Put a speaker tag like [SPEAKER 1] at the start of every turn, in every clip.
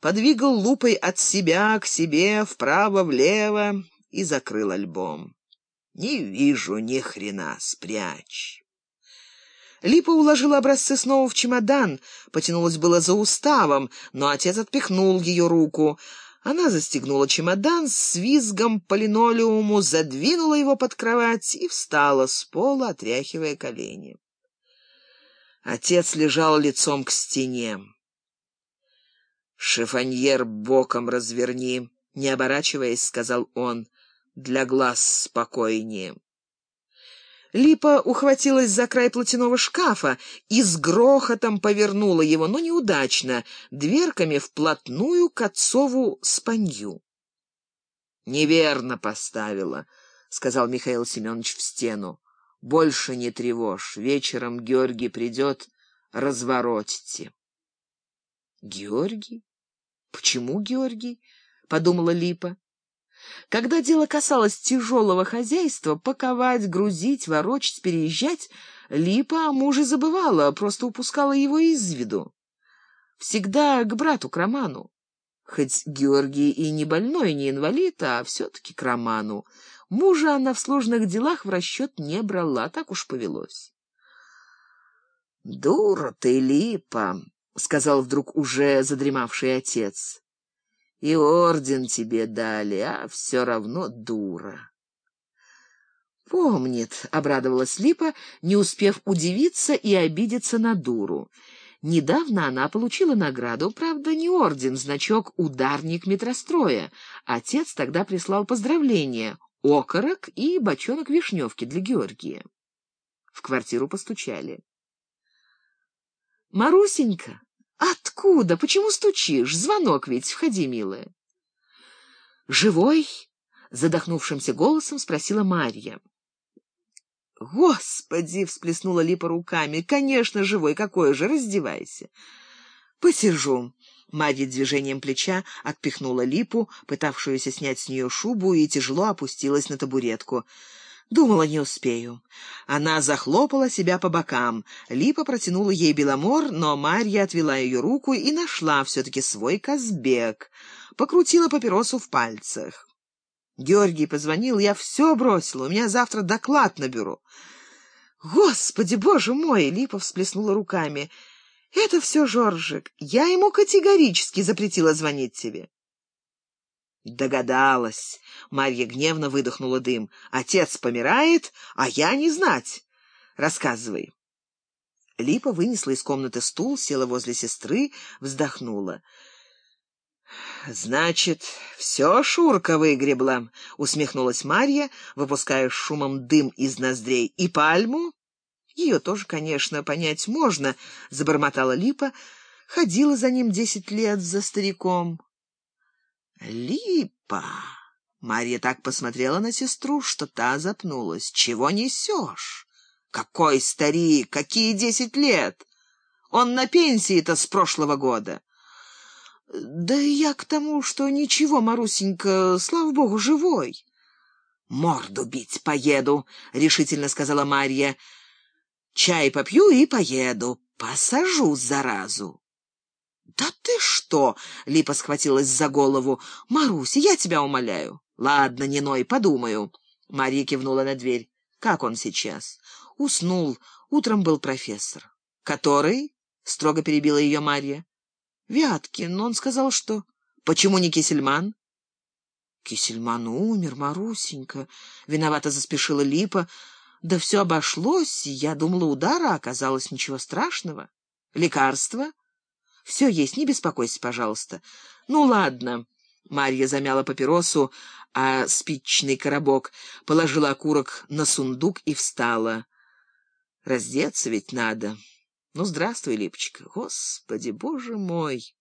[SPEAKER 1] подвигал лупой от себя к себе, вправо-влево и закрыл альбом. «Не вижу ни хрена, спрячь». Липа уложила образцы снова в чемодан, потянулась было за уставом, но отец отпихнул ее руку. Она застегнула чемодан, с визгом по линолеуму задвинула его под кровать и встала с пола, отряхивая колени. Отец лежал лицом к стене. «Шифоньер боком разверни», — не оборачиваясь, сказал он, — «для глаз спокойнее». Липа ухватилась за край платяного шкафа и с грохотом повернула его, но неудачно, дверками вплотную к отцову спанью. «Неверно поставила», — сказал Михаил Семенович в стену. «Больше не тревожь. Вечером Георгий придет, разворотите». «Георгий? Почему Георгий?» — подумала Липа. Когда дело касалось тяжелого хозяйства, паковать, грузить, ворочать, переезжать, Липа о муже забывала, просто упускала его из виду. Всегда к брату, к Роману. Хоть Георгий и не больной, не инвалид, а все-таки к Роману. Мужа она в сложных делах в расчет не брала, так уж повелось. «Дура ты, Липа!» — сказал вдруг уже задремавший отец. И орден тебе дали, а все равно дура. «Помнит», — обрадовалась Липа, не успев удивиться и обидеться на дуру. Недавно она получила награду, правда, не орден, значок «Ударник метростроя». Отец тогда прислал поздравления, окорок и бочонок вишневки для Георгия. В квартиру постучали. «Марусенька!» «Откуда? Почему стучишь? Звонок ведь. Входи, милая». «Живой?» — задохнувшимся голосом спросила Марья. «Господи!» — всплеснула Липа руками. «Конечно, живой. Какой же? Раздевайся». «Посижу». Марья движением плеча отпихнула Липу, пытавшуюся снять с нее шубу, и тяжело опустилась на табуретку. Думала, не успею. Она захлопала себя по бокам. Липа протянула ей беломор, но Марья отвела ее руку и нашла все-таки свой Казбек. Покрутила папиросу в пальцах. Георгий позвонил, я все бросила, у меня завтра доклад на бюро. Господи, боже мой! Липа всплеснула руками. Это все Жоржик. Я ему категорически запретила звонить тебе. Догадалась. Марья гневно выдохнула дым. Отец помирает, а я не знать. Рассказывай. Липа вынесла из комнаты стул, села возле сестры, вздохнула. «Значит, все Шурка выгребла», — усмехнулась Марья, выпуская шумом дым из ноздрей. «И пальму?» «Ее тоже, конечно, понять можно», — забормотала Липа. «Ходила за ним десять лет, за стариком. «Липа!» Марья так посмотрела на сестру, что та запнулась. «Чего несешь? Какой старик? Какие десять лет? Он на пенсии-то с прошлого года». «Да я к тому, что ничего, Марусенька, слава богу, живой». «Морду бить поеду», — решительно сказала Марья. «Чай попью и поеду. Посажу заразу». «Да ты что?» — Липа схватилась за голову. «Маруся, я тебя умоляю». «Ладно, не ной, подумаю». Мария кивнула на дверь. «Как он сейчас?» «Уснул. Утром был профессор». «Который?» — строго перебила ее Марья. «Вяткин. Он сказал, что...» «Почему не Кисельман?» «Кисельман умер, Марусенька». Виновато заспешила Липа. «Да все обошлось. Я думала, удара, оказалось ничего страшного. Лекарство?» Все есть, не беспокойся, пожалуйста. Ну, ладно. Марья замяла папиросу, а спичный коробок положила окурок на сундук и встала. Раздеться ведь надо. Ну, здравствуй, Липочка. Господи, боже мой!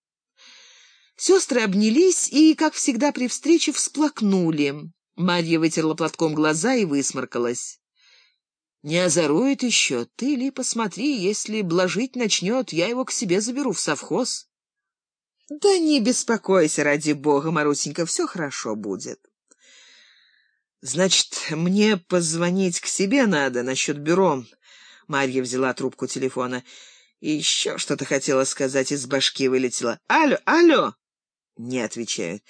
[SPEAKER 1] Сестры обнялись и, как всегда при встрече, всплакнули. Марья вытерла платком глаза и высморкалась. Не озорует еще. Ты ли посмотри, если блажить начнет, я его к себе заберу в совхоз. Да не беспокойся, ради бога, Марусенька, все хорошо будет. Значит, мне позвонить к себе надо насчет бюро. Марья взяла трубку телефона. И еще что-то хотела сказать, из башки вылетела. Алло, алло! Не отвечают.